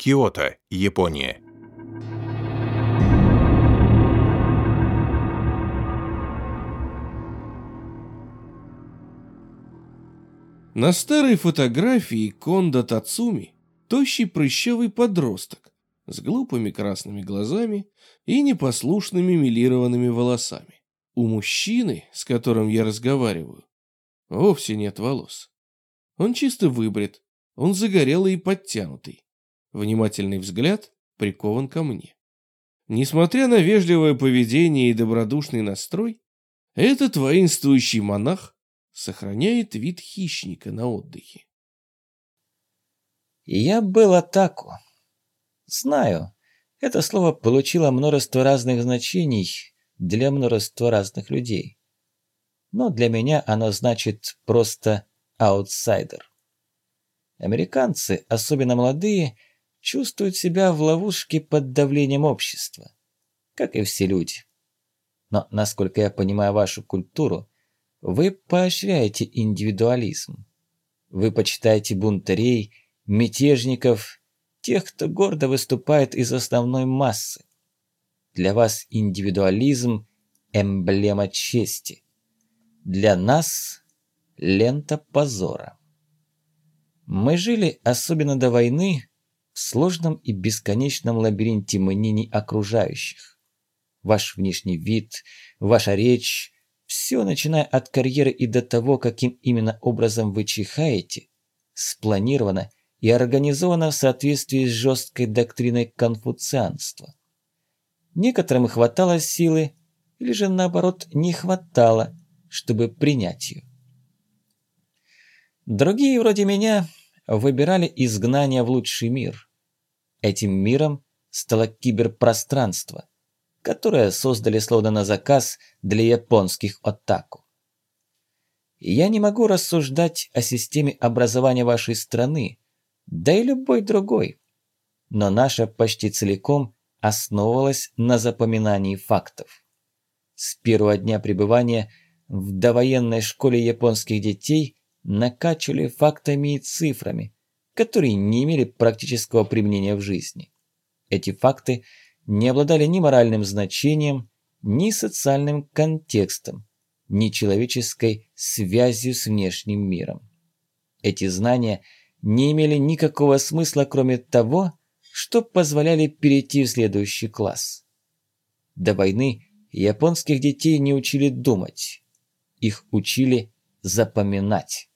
Киото, Япония. На старой фотографии Кондо Тацуми тощий прыщавый подросток с глупыми красными глазами и непослушными милированными волосами. У мужчины, с которым я разговариваю, вовсе нет волос. Он чисто выбрит, он загорелый и подтянутый. Внимательный взгляд прикован ко мне. Несмотря на вежливое поведение и добродушный настрой, этот воинствующий монах сохраняет вид хищника на отдыхе. Я был атаку. Знаю, это слово получило множество разных значений для множества разных людей. Но для меня оно значит просто аутсайдер. Американцы, особенно молодые, чувствуют себя в ловушке под давлением общества, как и все люди. Но, насколько я понимаю вашу культуру, вы поощряете индивидуализм. Вы почитаете бунтарей, мятежников, тех, кто гордо выступает из основной массы. Для вас индивидуализм – эмблема чести. Для нас – лента позора. Мы жили, особенно до войны, в сложном и бесконечном лабиринте мнений окружающих. Ваш внешний вид, ваша речь – все, начиная от карьеры и до того, каким именно образом вы чихаете, спланировано и организовано в соответствии с жесткой доктриной конфуцианства. Некоторым хватало силы, или же наоборот не хватало, чтобы принять ее. Другие, вроде меня, выбирали изгнание в лучший мир. Этим миром стало киберпространство, которое создали словно на заказ для японских оттаку. Я не могу рассуждать о системе образования вашей страны, да и любой другой, но наша почти целиком основывалась на запоминании фактов. С первого дня пребывания в довоенной школе японских детей накачивали фактами и цифрами, которые не имели практического применения в жизни. Эти факты – не обладали ни моральным значением, ни социальным контекстом, ни человеческой связью с внешним миром. Эти знания не имели никакого смысла, кроме того, что позволяли перейти в следующий класс. До войны японских детей не учили думать, их учили запоминать.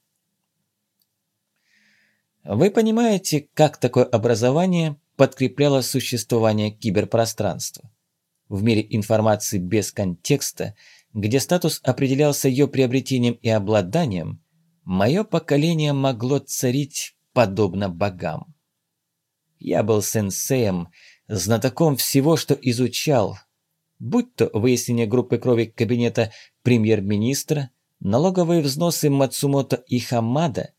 Вы понимаете, как такое образование подкрепляло существование киберпространства. В мире информации без контекста, где статус определялся ее приобретением и обладанием, мое поколение могло царить подобно богам. Я был сенсеем, знатоком всего, что изучал, будь то выяснение группы крови кабинета премьер-министра, налоговые взносы Мацумото и Хамада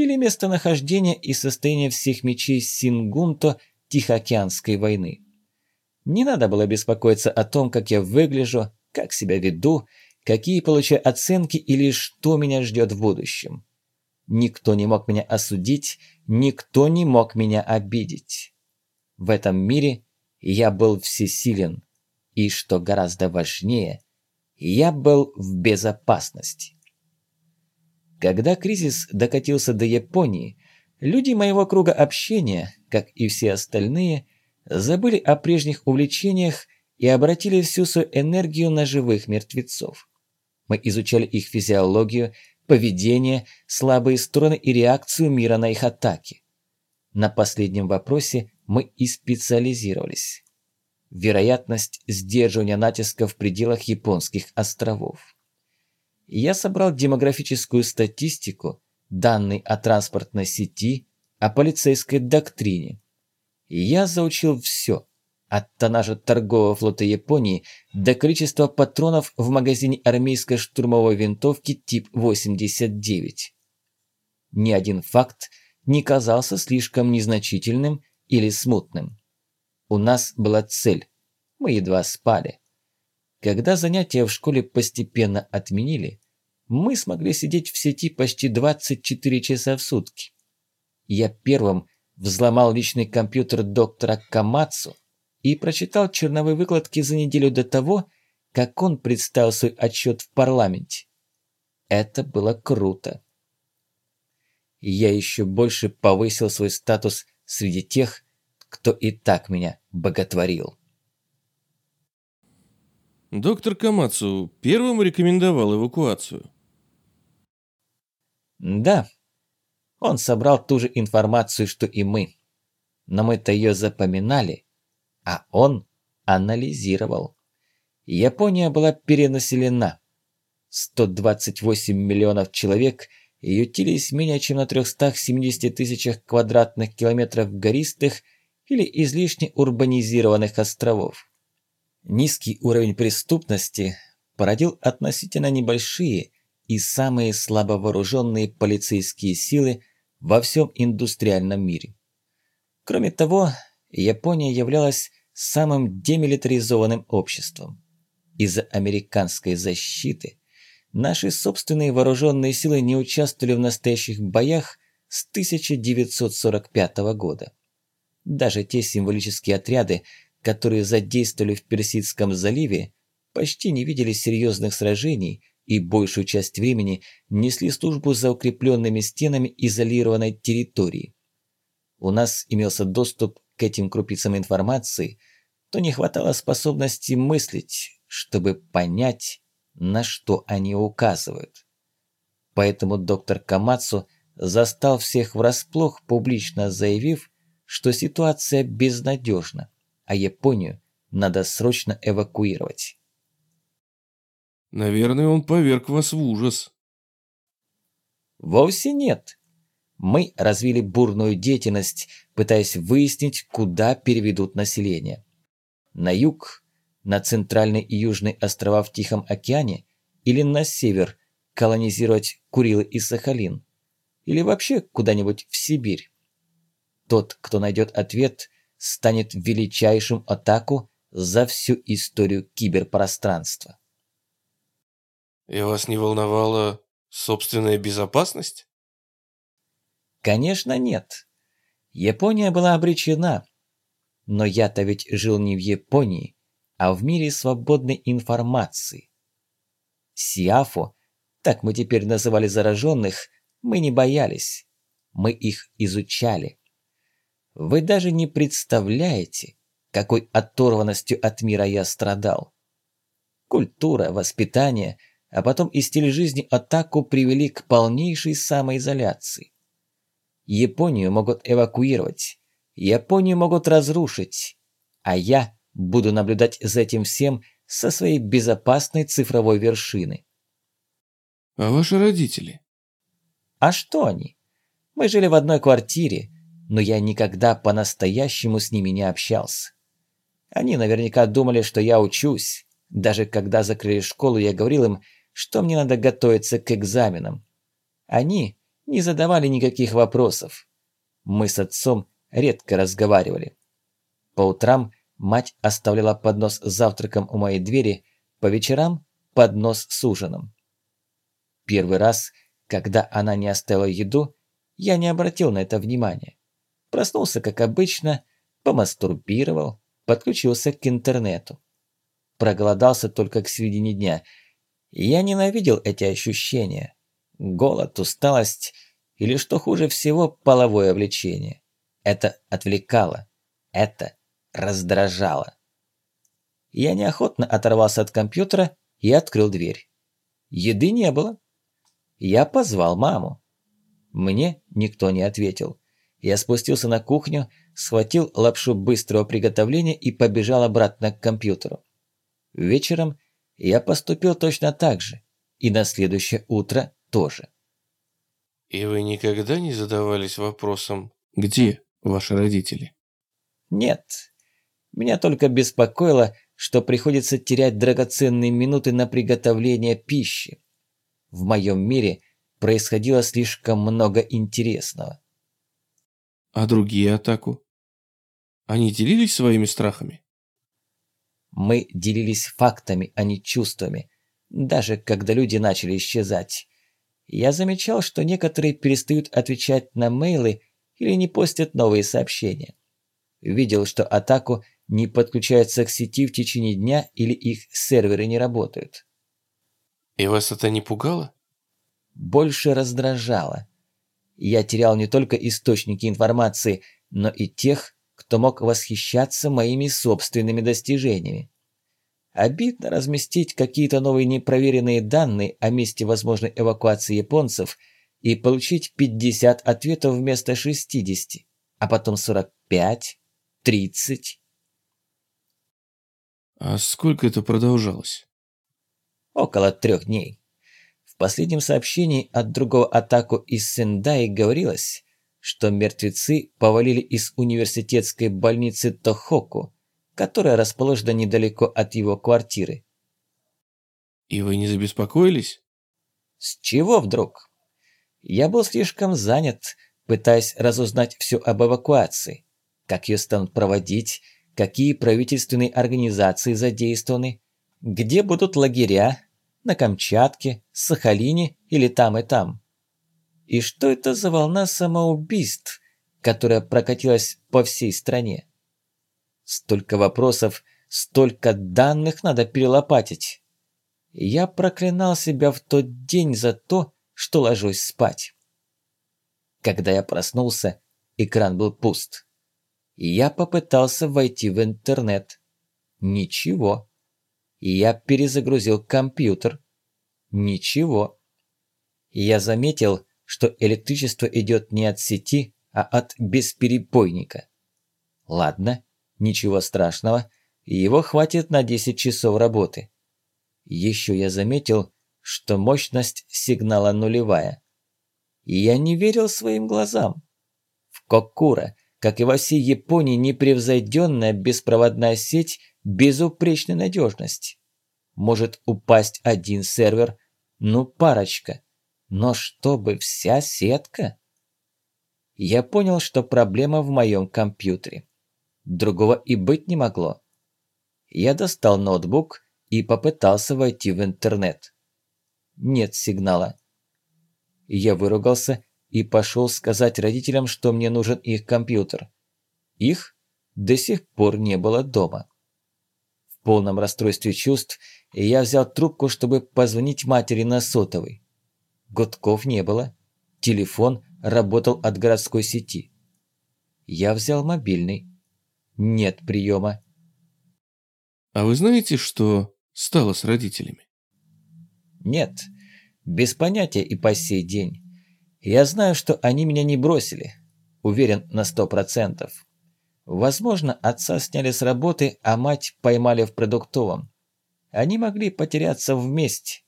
или местонахождение и состояние всех мечей Сингунто Тихоокеанской войны. Не надо было беспокоиться о том, как я выгляжу, как себя веду, какие получаю оценки или что меня ждет в будущем. Никто не мог меня осудить, никто не мог меня обидеть. В этом мире я был всесилен, и, что гораздо важнее, я был в безопасности. Когда кризис докатился до Японии, люди моего круга общения, как и все остальные, забыли о прежних увлечениях и обратили всю свою энергию на живых мертвецов. Мы изучали их физиологию, поведение, слабые стороны и реакцию мира на их атаки. На последнем вопросе мы и специализировались. Вероятность сдерживания натиска в пределах японских островов. Я собрал демографическую статистику, данные о транспортной сети, о полицейской доктрине. Я заучил все, от тоннажа торгового флота Японии до количества патронов в магазине армейской штурмовой винтовки тип 89. Ни один факт не казался слишком незначительным или смутным. У нас была цель. Мы едва спали. Когда занятия в школе постепенно отменили, мы смогли сидеть в сети почти 24 часа в сутки я первым взломал личный компьютер доктора Камацу и прочитал черновые выкладки за неделю до того, как он представил свой отчет в парламенте. Это было круто. Я еще больше повысил свой статус среди тех, кто и так меня боготворил. Доктор Камацу первым рекомендовал эвакуацию. Да, он собрал ту же информацию, что и мы. Но мы-то ее запоминали, а он анализировал. Япония была перенаселена. 128 миллионов человек ютились менее чем на 370 тысячах квадратных километров гористых или излишне урбанизированных островов. Низкий уровень преступности породил относительно небольшие и самые слабо вооруженные полицейские силы во всем индустриальном мире. Кроме того, Япония являлась самым демилитаризованным обществом. Из-за американской защиты наши собственные вооруженные силы не участвовали в настоящих боях с 1945 года. Даже те символические отряды, которые задействовали в Персидском заливе, почти не видели серьезных сражений и большую часть времени несли службу за укрепленными стенами изолированной территории. У нас имелся доступ к этим крупицам информации, то не хватало способности мыслить, чтобы понять, на что они указывают. Поэтому доктор Камацу застал всех врасплох, публично заявив, что ситуация безнадежна, а Японию надо срочно эвакуировать. Наверное, он поверг вас в ужас. Вовсе нет. Мы развили бурную деятельность, пытаясь выяснить, куда переведут население. На юг, на центральные и южные острова в Тихом океане или на север колонизировать Курилы и Сахалин? Или вообще куда-нибудь в Сибирь? Тот, кто найдет ответ, станет величайшим атаку за всю историю киберпространства. И вас не волновала собственная безопасность? Конечно, нет. Япония была обречена. Но я-то ведь жил не в Японии, а в мире свободной информации. Сиафо, так мы теперь называли зараженных, мы не боялись. Мы их изучали. Вы даже не представляете, какой оторванностью от мира я страдал. Культура, воспитание – а потом и стиль жизни атаку привели к полнейшей самоизоляции. Японию могут эвакуировать, Японию могут разрушить, а я буду наблюдать за этим всем со своей безопасной цифровой вершины. А ваши родители? А что они? Мы жили в одной квартире, но я никогда по-настоящему с ними не общался. Они наверняка думали, что я учусь. Даже когда закрыли школу, я говорил им, что мне надо готовиться к экзаменам. Они не задавали никаких вопросов. Мы с отцом редко разговаривали. По утрам мать оставляла поднос с завтраком у моей двери, по вечерам поднос с ужином. Первый раз, когда она не оставила еду, я не обратил на это внимания. Проснулся, как обычно, помастурбировал, подключился к интернету. Проголодался только к середине дня – я ненавидел эти ощущения. Голод, усталость или, что хуже всего, половое влечение. Это отвлекало. Это раздражало. Я неохотно оторвался от компьютера и открыл дверь. Еды не было. Я позвал маму. Мне никто не ответил. Я спустился на кухню, схватил лапшу быстрого приготовления и побежал обратно к компьютеру. Вечером я поступил точно так же. И на следующее утро тоже. И вы никогда не задавались вопросом, где ваши родители? Нет. Меня только беспокоило, что приходится терять драгоценные минуты на приготовление пищи. В моем мире происходило слишком много интересного. А другие атаку? Они делились своими страхами? Мы делились фактами, а не чувствами, даже когда люди начали исчезать. Я замечал, что некоторые перестают отвечать на мейлы или не постят новые сообщения. Видел, что атаку не подключаются к сети в течение дня или их серверы не работают. И вас это не пугало? Больше раздражало. Я терял не только источники информации, но и тех, кто мог восхищаться моими собственными достижениями. Обидно разместить какие-то новые непроверенные данные о месте возможной эвакуации японцев и получить 50 ответов вместо 60, а потом 45, 30. А сколько это продолжалось? Около трех дней последнем сообщении от другого атаку из Сендаи говорилось, что мертвецы повалили из университетской больницы Тохоку, которая расположена недалеко от его квартиры. «И вы не забеспокоились?» «С чего вдруг?» Я был слишком занят, пытаясь разузнать все об эвакуации, как ее станут проводить, какие правительственные организации задействованы, где будут лагеря, на Камчатке, Сахалине или там и там. И что это за волна самоубийств, которая прокатилась по всей стране? Столько вопросов, столько данных надо перелопатить. Я проклинал себя в тот день за то, что ложусь спать. Когда я проснулся, экран был пуст. Я попытался войти в интернет. Ничего я перезагрузил компьютер. Ничего. Я заметил, что электричество идет не от сети, а от бесперебойника. Ладно, ничего страшного, его хватит на 10 часов работы. Еще я заметил, что мощность сигнала нулевая. И я не верил своим глазам. В Кокура, как и во всей Японии, непревзойденная беспроводная сеть безупречной надежности. Может упасть один сервер, ну парочка, но чтобы вся сетка? Я понял, что проблема в моем компьютере. Другого и быть не могло. Я достал ноутбук и попытался войти в интернет. Нет сигнала. Я выругался и пошел сказать родителям, что мне нужен их компьютер. Их до сих пор не было дома в полном расстройстве чувств, я взял трубку, чтобы позвонить матери на сотовый. Гудков не было. Телефон работал от городской сети. Я взял мобильный. Нет приема. А вы знаете, что стало с родителями? Нет, без понятия и по сей день. Я знаю, что они меня не бросили. Уверен на сто процентов. Возможно, отца сняли с работы, а мать поймали в продуктовом. Они могли потеряться вместе,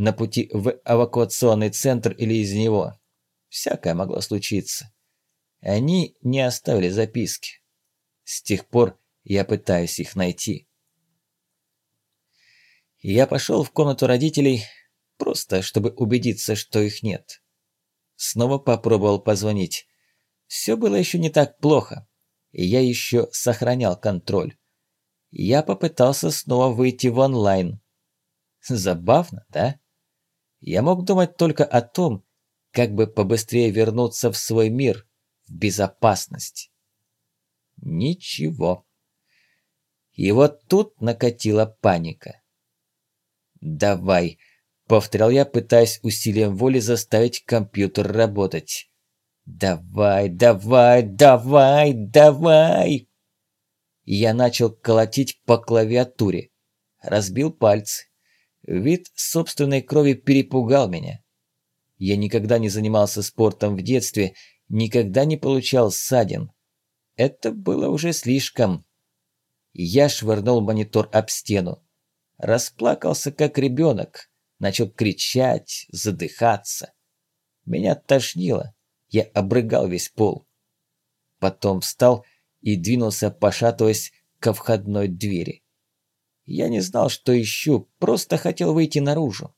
на пути в эвакуационный центр или из него. Всякое могло случиться. Они не оставили записки. С тех пор я пытаюсь их найти. Я пошел в комнату родителей, просто чтобы убедиться, что их нет. Снова попробовал позвонить. Все было еще не так плохо и я еще сохранял контроль. Я попытался снова выйти в онлайн. Забавно, да? Я мог думать только о том, как бы побыстрее вернуться в свой мир, в безопасность. Ничего. И вот тут накатила паника. «Давай», — повторял я, пытаясь усилием воли заставить компьютер работать. «Давай, давай, давай, давай!» Я начал колотить по клавиатуре. Разбил пальцы. Вид собственной крови перепугал меня. Я никогда не занимался спортом в детстве, никогда не получал ссадин. Это было уже слишком. Я швырнул монитор об стену. Расплакался, как ребенок. Начал кричать, задыхаться. Меня тошнило. Я обрыгал весь пол. Потом встал и двинулся, пошатываясь, ко входной двери. Я не знал, что ищу, просто хотел выйти наружу.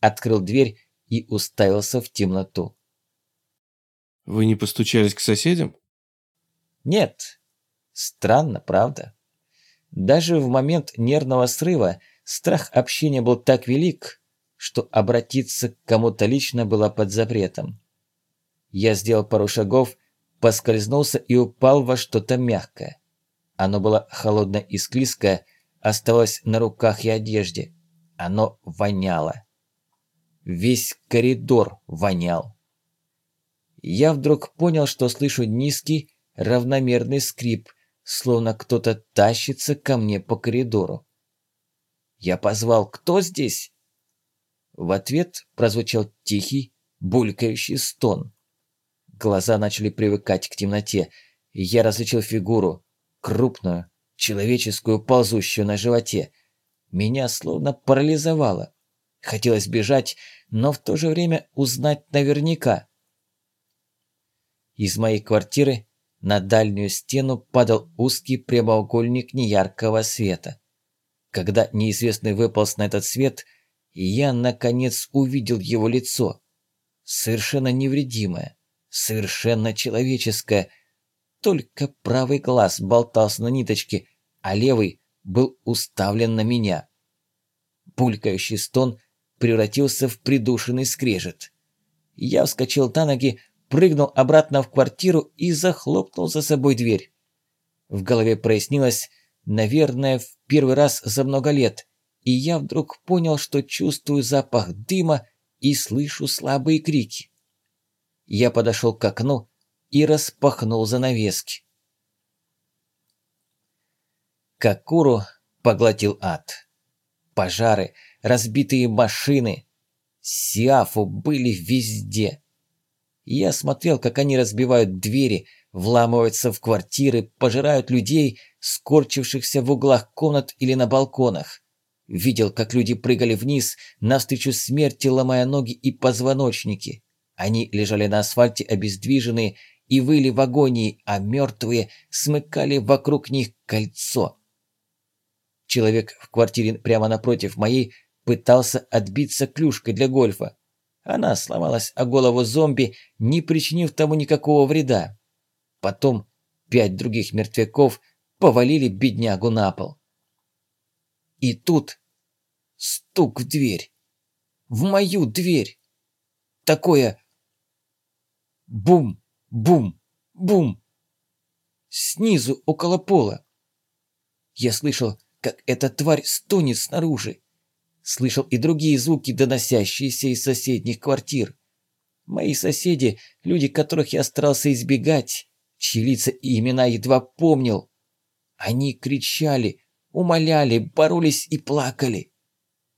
Открыл дверь и уставился в темноту. «Вы не постучались к соседям?» «Нет. Странно, правда? Даже в момент нервного срыва страх общения был так велик, что обратиться к кому-то лично было под запретом. Я сделал пару шагов, поскользнулся и упал во что-то мягкое. Оно было холодное и склизкое, оставалось на руках и одежде. Оно воняло. Весь коридор вонял. Я вдруг понял, что слышу низкий, равномерный скрип, словно кто-то тащится ко мне по коридору. Я позвал «Кто здесь?» В ответ прозвучал тихий, булькающий стон. Глаза начали привыкать к темноте, и я различил фигуру, крупную, человеческую, ползущую на животе. Меня словно парализовало. Хотелось бежать, но в то же время узнать наверняка. Из моей квартиры на дальнюю стену падал узкий прямоугольник неяркого света. Когда неизвестный выполз на этот свет, я, наконец, увидел его лицо. Совершенно невредимое, совершенно человеческое. Только правый глаз болтался на ниточке, а левый был уставлен на меня. Булькающий стон превратился в придушенный скрежет. Я вскочил на ноги, прыгнул обратно в квартиру и захлопнул за собой дверь. В голове прояснилось, наверное, в первый раз за много лет, и я вдруг понял, что чувствую запах дыма и слышу слабые крики. Я подошел к окну и распахнул занавески. Какуру поглотил ад. Пожары, разбитые машины. Сиафу были везде. Я смотрел, как они разбивают двери, вламываются в квартиры, пожирают людей, скорчившихся в углах комнат или на балконах. Видел, как люди прыгали вниз, навстречу смерти, ломая ноги и позвоночники. Они лежали на асфальте обездвиженные и выли в агонии, а мертвые смыкали вокруг них кольцо. Человек в квартире прямо напротив моей пытался отбиться клюшкой для гольфа. Она сломалась о голову зомби, не причинив тому никакого вреда. Потом пять других мертвяков повалили беднягу на пол. И тут стук в дверь. В мою дверь. Такое бум, бум, бум. Снизу, около пола. Я слышал, как эта тварь стонет снаружи. Слышал и другие звуки, доносящиеся из соседних квартир. Мои соседи, люди, которых я старался избегать, чьи лица и имена едва помнил. Они кричали, умоляли, боролись и плакали.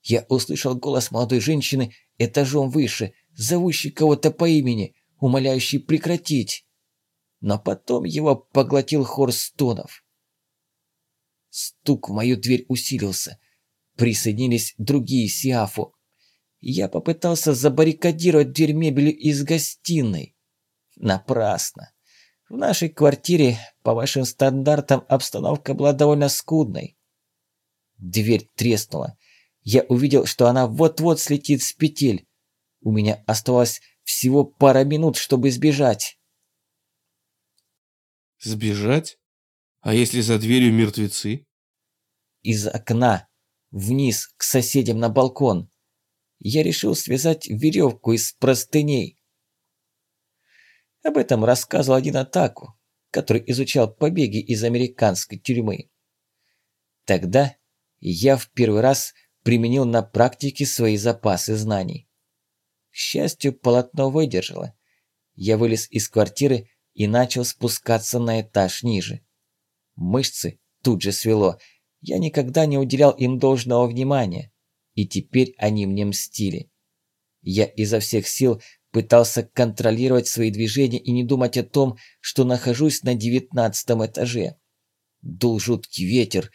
Я услышал голос молодой женщины этажом выше, зовущей кого-то по имени, умоляющей прекратить. Но потом его поглотил хор стонов. Стук в мою дверь усилился. Присоединились другие Сиафу. Я попытался забаррикадировать дверь мебелью из гостиной. Напрасно. В нашей квартире, по вашим стандартам, обстановка была довольно скудной. Дверь треснула. Я увидел, что она вот-вот слетит с петель. У меня оставалось всего пара минут, чтобы сбежать. Сбежать? А если за дверью мертвецы? Из окна. Вниз, к соседям на балкон. Я решил связать веревку из простыней. Об этом рассказывал один атаку, который изучал побеги из американской тюрьмы. Тогда я в первый раз применил на практике свои запасы знаний. К счастью, полотно выдержало. Я вылез из квартиры и начал спускаться на этаж ниже. Мышцы тут же свело. Я никогда не уделял им должного внимания, и теперь они мне мстили. Я изо всех сил пытался контролировать свои движения и не думать о том, что нахожусь на девятнадцатом этаже. Дул жуткий ветер,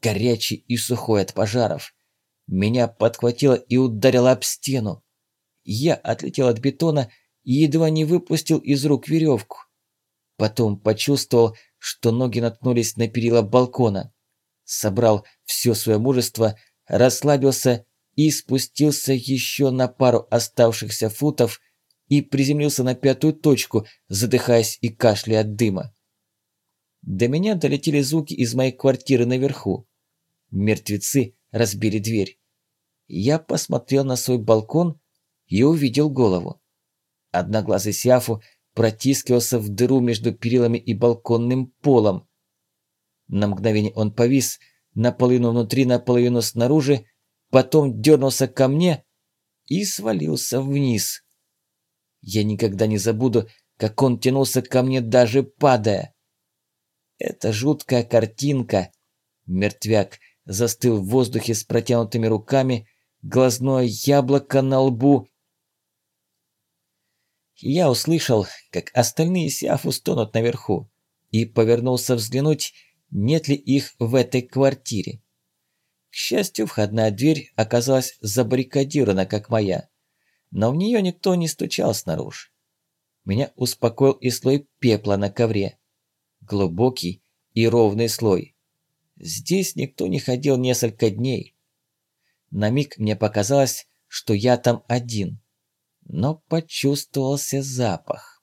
горячий и сухой от пожаров. Меня подхватило и ударило об стену. Я отлетел от бетона и едва не выпустил из рук веревку. Потом почувствовал, что ноги наткнулись на перила балкона. Собрал все свое мужество, расслабился и спустился еще на пару оставшихся футов и приземлился на пятую точку, задыхаясь и кашляя от дыма. До меня долетели звуки из моей квартиры наверху. Мертвецы разбили дверь. Я посмотрел на свой балкон и увидел голову. Одноглазый Сиафу протискивался в дыру между перилами и балконным полом. На мгновение он повис, наполовину внутри, наполовину снаружи, потом дернулся ко мне и свалился вниз. Я никогда не забуду, как он тянулся ко мне, даже падая. Это жуткая картинка. Мертвяк застыл в воздухе с протянутыми руками, глазное яблоко на лбу. Я услышал, как остальные сиафу стонут наверху, и повернулся взглянуть, нет ли их в этой квартире. К счастью, входная дверь оказалась забаррикадирована, как моя, но в нее никто не стучал снаружи. Меня успокоил и слой пепла на ковре. Глубокий и ровный слой. Здесь никто не ходил несколько дней. На миг мне показалось, что я там один, но почувствовался запах.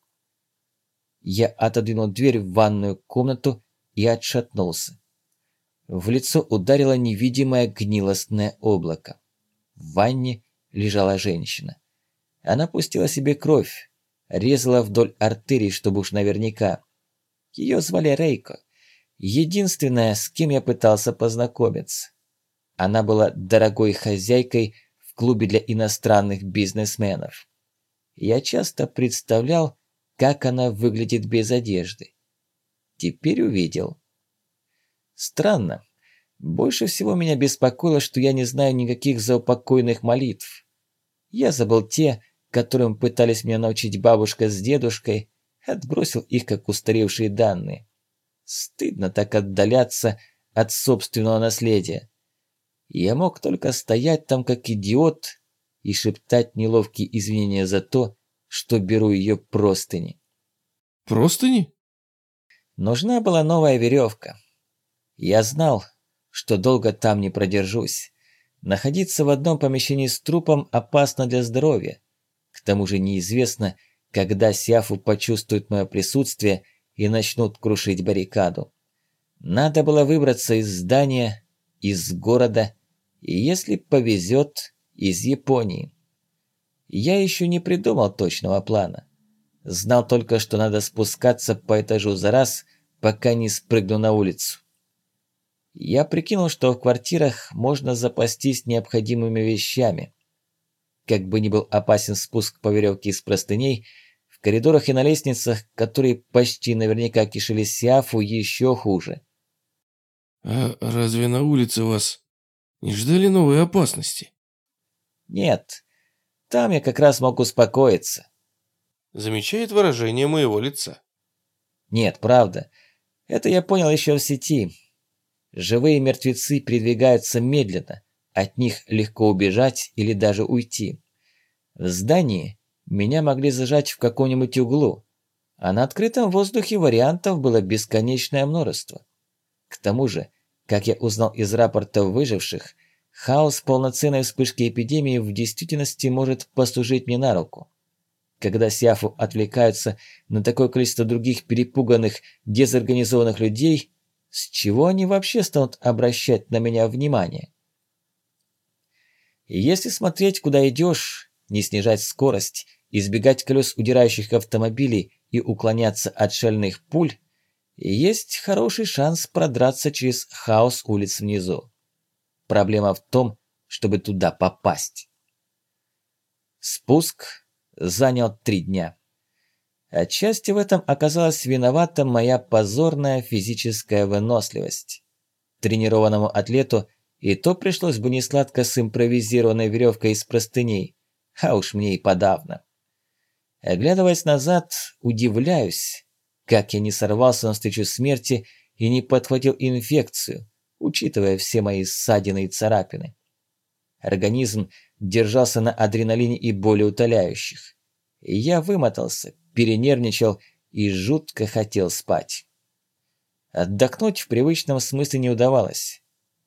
Я отодвинул дверь в ванную комнату и отшатнулся. В лицо ударило невидимое гнилостное облако. В ванне лежала женщина. Она пустила себе кровь, резала вдоль артерий, чтобы уж наверняка. Ее звали Рейко. Единственная, с кем я пытался познакомиться. Она была дорогой хозяйкой в клубе для иностранных бизнесменов. Я часто представлял, как она выглядит без одежды. Теперь увидел. Странно. Больше всего меня беспокоило, что я не знаю никаких заупокойных молитв. Я забыл те, которым пытались меня научить бабушка с дедушкой, отбросил их как устаревшие данные. Стыдно так отдаляться от собственного наследия. Я мог только стоять там как идиот и шептать неловкие извинения за то, что беру ее простыни. Простыни? Нужна была новая веревка. Я знал, что долго там не продержусь. Находиться в одном помещении с трупом опасно для здоровья. К тому же неизвестно, когда Сиафу почувствует мое присутствие и начнут крушить баррикаду. Надо было выбраться из здания, из города и, если повезет, из Японии. Я еще не придумал точного плана. Знал только, что надо спускаться по этажу за раз, пока не спрыгну на улицу. Я прикинул, что в квартирах можно запастись необходимыми вещами. Как бы ни был опасен спуск по веревке из простыней, в коридорах и на лестницах, которые почти наверняка кишели сиафу, еще хуже. «А разве на улице вас не ждали новые опасности?» «Нет, там я как раз мог успокоиться замечает выражение моего лица. Нет, правда. Это я понял еще в сети. Живые мертвецы передвигаются медленно, от них легко убежать или даже уйти. В здании меня могли зажать в каком-нибудь углу, а на открытом воздухе вариантов было бесконечное множество. К тому же, как я узнал из рапортов выживших, хаос полноценной вспышки эпидемии в действительности может послужить мне на руку. Когда Сиафу отвлекаются на такое количество других перепуганных, дезорганизованных людей, с чего они вообще станут обращать на меня внимание? Если смотреть, куда идешь, не снижать скорость, избегать колес удирающих автомобилей и уклоняться от шальных пуль, есть хороший шанс продраться через хаос улиц внизу. Проблема в том, чтобы туда попасть. Спуск занял три дня. Отчасти в этом оказалась виновата моя позорная физическая выносливость. Тренированному атлету и то пришлось бы несладко с импровизированной веревкой из простыней, а уж мне и подавно. Оглядываясь назад, удивляюсь, как я не сорвался на встречу смерти и не подхватил инфекцию, учитывая все мои ссадины и царапины. Организм держался на адреналине и болеутоляющих. Я вымотался, перенервничал и жутко хотел спать. Отдохнуть в привычном смысле не удавалось.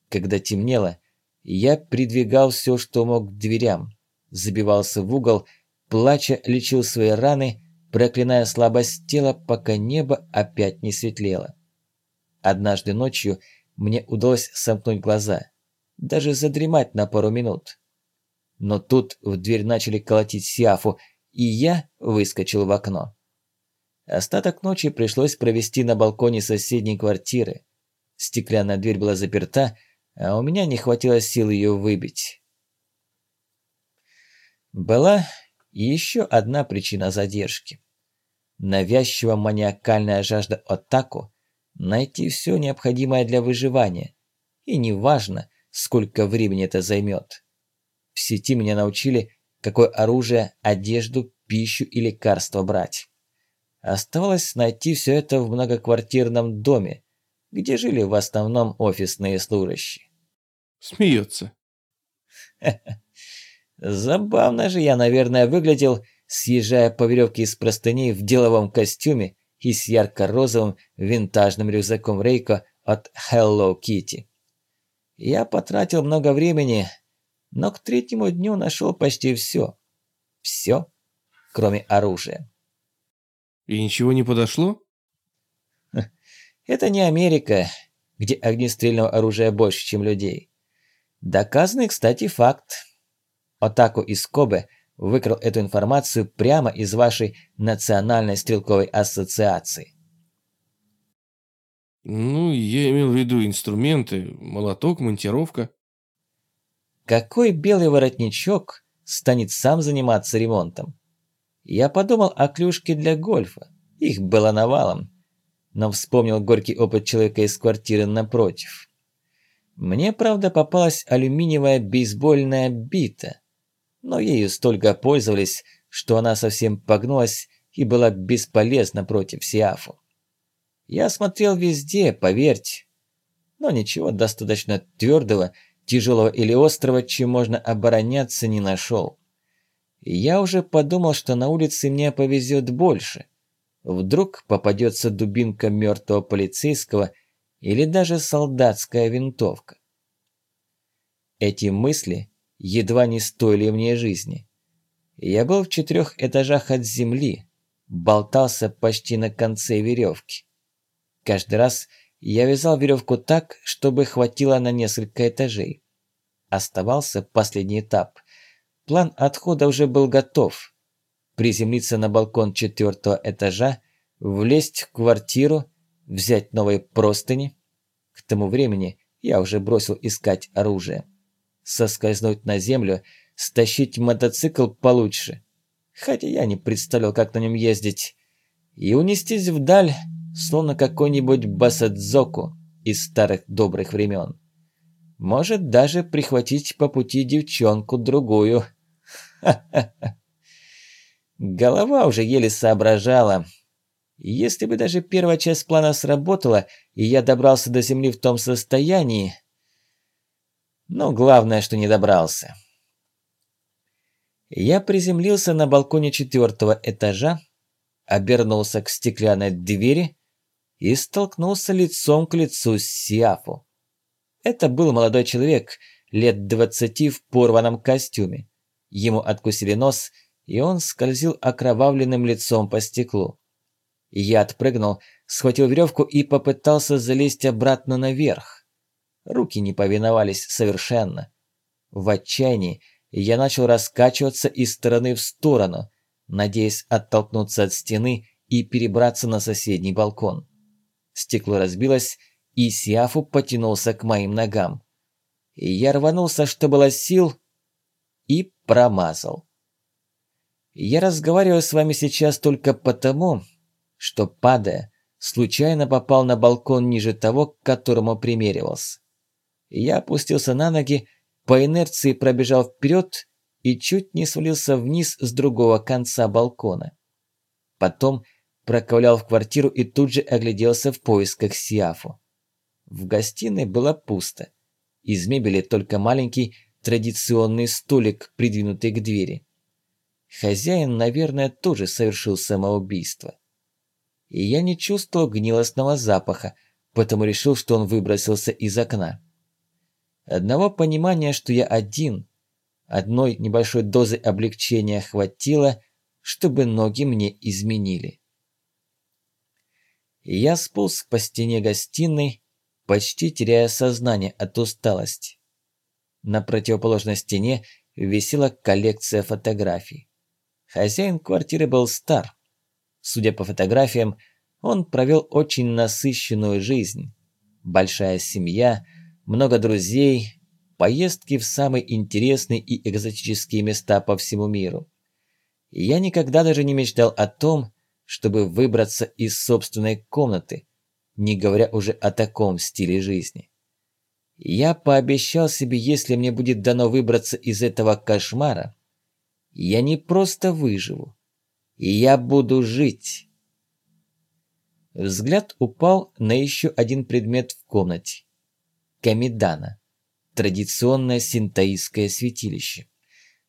Когда темнело, я придвигал все, что мог к дверям, забивался в угол, плача лечил свои раны, проклиная слабость тела, пока небо опять не светлело. Однажды ночью мне удалось сомкнуть глаза, даже задремать на пару минут. Но тут в дверь начали колотить Сиафу, и я выскочил в окно. Остаток ночи пришлось провести на балконе соседней квартиры. Стеклянная дверь была заперта, а у меня не хватило сил ее выбить. Была еще одна причина задержки. Навязчиво маниакальная жажда атаку найти все необходимое для выживания. И неважно, сколько времени это займет. В сети меня научили, какое оружие, одежду, пищу и лекарства брать. Оставалось найти все это в многоквартирном доме, где жили в основном офисные служащие. Смеется. Забавно же я, наверное, выглядел, съезжая по веревке из простыней в деловом костюме и с ярко-розовым винтажным рюкзаком Рейко от Hello Kitty. Я потратил много времени, но к третьему дню нашел почти все. Все, кроме оружия. И ничего не подошло? Это не Америка, где огнестрельного оружия больше, чем людей. Доказанный, кстати, факт. Отаку из Кобе выкрал эту информацию прямо из вашей Национальной стрелковой ассоциации. Ну, я имел в виду инструменты, молоток, монтировка. Какой белый воротничок станет сам заниматься ремонтом? Я подумал о клюшке для гольфа. Их было навалом. Но вспомнил горький опыт человека из квартиры напротив. Мне, правда, попалась алюминиевая бейсбольная бита. Но ею столько пользовались, что она совсем погнулась и была бесполезна против Сиафу. Я смотрел везде, поверьте. Но ничего достаточно твердого, тяжелого или острого, чем можно обороняться, не нашел. Я уже подумал, что на улице мне повезет больше. Вдруг попадется дубинка мертвого полицейского или даже солдатская винтовка. Эти мысли едва не стоили мне жизни. Я был в четырех этажах от земли, болтался почти на конце веревки. Каждый раз я вязал веревку так, чтобы хватило на несколько этажей. Оставался последний этап. План отхода уже был готов. Приземлиться на балкон четвертого этажа, влезть в квартиру, взять новые простыни. К тому времени я уже бросил искать оружие. Соскользнуть на землю, стащить мотоцикл получше. Хотя я не представлял, как на нем ездить. И унестись вдаль, словно какой-нибудь басадзоку из старых добрых времен. Может даже прихватить по пути девчонку-другую. Голова уже еле соображала. Если бы даже первая часть плана сработала, и я добрался до земли в том состоянии... Но главное, что не добрался. Я приземлился на балконе четвертого этажа, обернулся к стеклянной двери и столкнулся лицом к лицу с Сиафу. Это был молодой человек, лет двадцати в порванном костюме. Ему откусили нос, и он скользил окровавленным лицом по стеклу. Я отпрыгнул, схватил веревку и попытался залезть обратно наверх. Руки не повиновались совершенно. В отчаянии я начал раскачиваться из стороны в сторону, надеясь оттолкнуться от стены и перебраться на соседний балкон. Стекло разбилось, и Сиафу потянулся к моим ногам. Я рванулся, что было сил, и промазал. Я разговариваю с вами сейчас только потому, что, падая, случайно попал на балкон ниже того, к которому примеривался. Я опустился на ноги, по инерции пробежал вперед и чуть не свалился вниз с другого конца балкона. Потом проковылял в квартиру и тут же огляделся в поисках Сиафу. В гостиной было пусто. Из мебели только маленький традиционный столик, придвинутый к двери. Хозяин, наверное, тоже совершил самоубийство. И я не чувствовал гнилостного запаха, потому решил, что он выбросился из окна. Одного понимания, что я один, одной небольшой дозы облегчения хватило, чтобы ноги мне изменили я сполз по стене гостиной, почти теряя сознание от усталости. На противоположной стене висела коллекция фотографий. Хозяин квартиры был стар. Судя по фотографиям, он провел очень насыщенную жизнь. Большая семья, много друзей, поездки в самые интересные и экзотические места по всему миру. я никогда даже не мечтал о том, чтобы выбраться из собственной комнаты, не говоря уже о таком стиле жизни. Я пообещал себе, если мне будет дано выбраться из этого кошмара, я не просто выживу, я буду жить. Взгляд упал на еще один предмет в комнате. Камедана. Традиционное синтаистское святилище.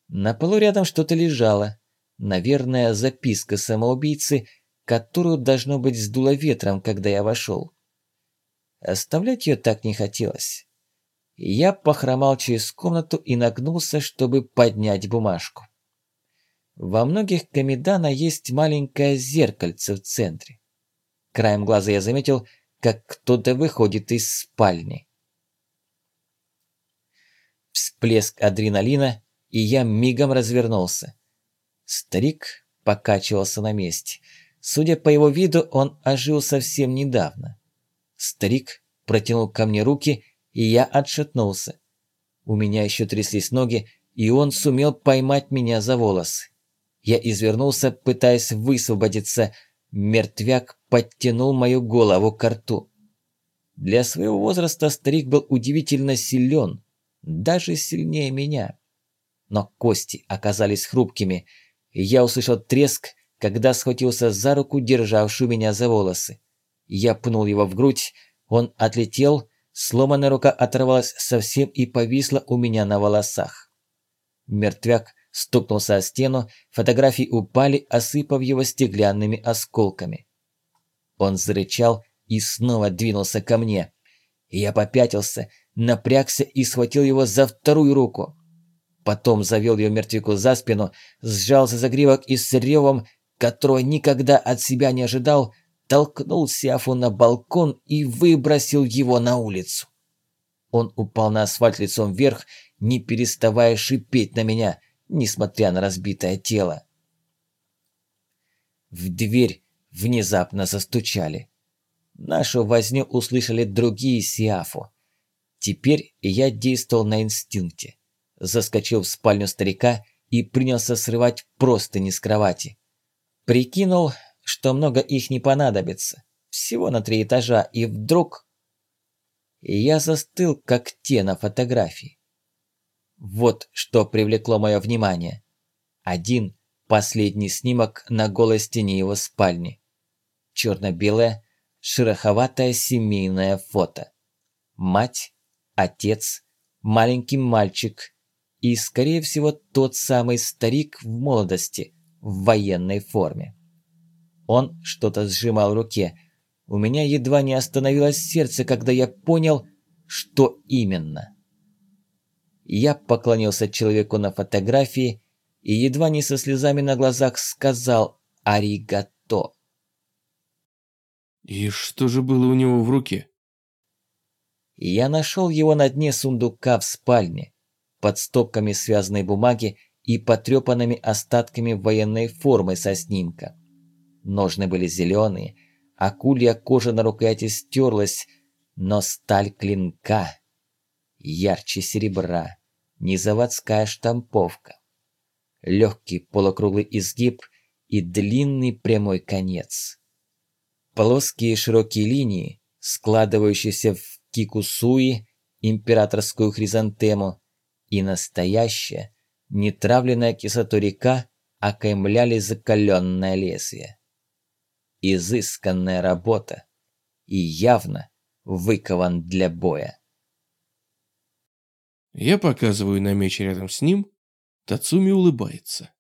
На полу рядом что-то лежало. Наверное, записка самоубийцы, которую, должно быть, сдуло ветром, когда я вошел. Оставлять ее так не хотелось. Я похромал через комнату и нагнулся, чтобы поднять бумажку. Во многих Камедана есть маленькое зеркальце в центре. Краем глаза я заметил, как кто-то выходит из спальни. Всплеск адреналина, и я мигом развернулся. Старик покачивался на месте. Судя по его виду, он ожил совсем недавно. Старик протянул ко мне руки, и я отшатнулся. У меня еще тряслись ноги, и он сумел поймать меня за волосы. Я извернулся, пытаясь высвободиться. Мертвяк подтянул мою голову к рту. Для своего возраста старик был удивительно силен, даже сильнее меня. Но кости оказались хрупкими, и я услышал треск, когда схватился за руку, державшую меня за волосы. Я пнул его в грудь, он отлетел, сломанная рука оторвалась совсем и повисла у меня на волосах. Мертвяк стукнулся о стену, фотографии упали, осыпав его стеклянными осколками. Он зарычал и снова двинулся ко мне. Я попятился, напрягся и схватил его за вторую руку. Потом завел ее мертвяку за спину, сжал за загривок и с ревом, которого никогда от себя не ожидал, толкнул Сиафу на балкон и выбросил его на улицу. Он упал на асфальт лицом вверх, не переставая шипеть на меня, несмотря на разбитое тело. В дверь внезапно застучали. Нашу возню услышали другие Сиафу. Теперь я действовал на инстинкте. Заскочил в спальню старика и принялся срывать простыни с кровати. Прикинул, что много их не понадобится. Всего на три этажа, и вдруг... Я застыл, как те на фотографии. Вот что привлекло мое внимание. Один последний снимок на голой стене его спальни. Черно-белое, шероховатое семейное фото. Мать, отец, маленький мальчик и, скорее всего, тот самый старик в молодости, в военной форме. Он что-то сжимал в руке. У меня едва не остановилось сердце, когда я понял, что именно. Я поклонился человеку на фотографии и едва не со слезами на глазах сказал «Аригато». И что же было у него в руке? Я нашел его на дне сундука в спальне, под стопками связанной бумаги и потрепанными остатками военной формы со снимка. Ножны были зеленые, акулья кожа на рукояти стерлась, но сталь клинка ярче серебра, не заводская штамповка. Легкий полукруглый изгиб и длинный прямой конец. Плоские широкие линии, складывающиеся в кикусуи, императорскую хризантему, и настоящая, нетравленная кислотой река окаймляли закаленное лезвие. Изысканная работа и явно выкован для боя. Я показываю на меч рядом с ним. Тацуми улыбается.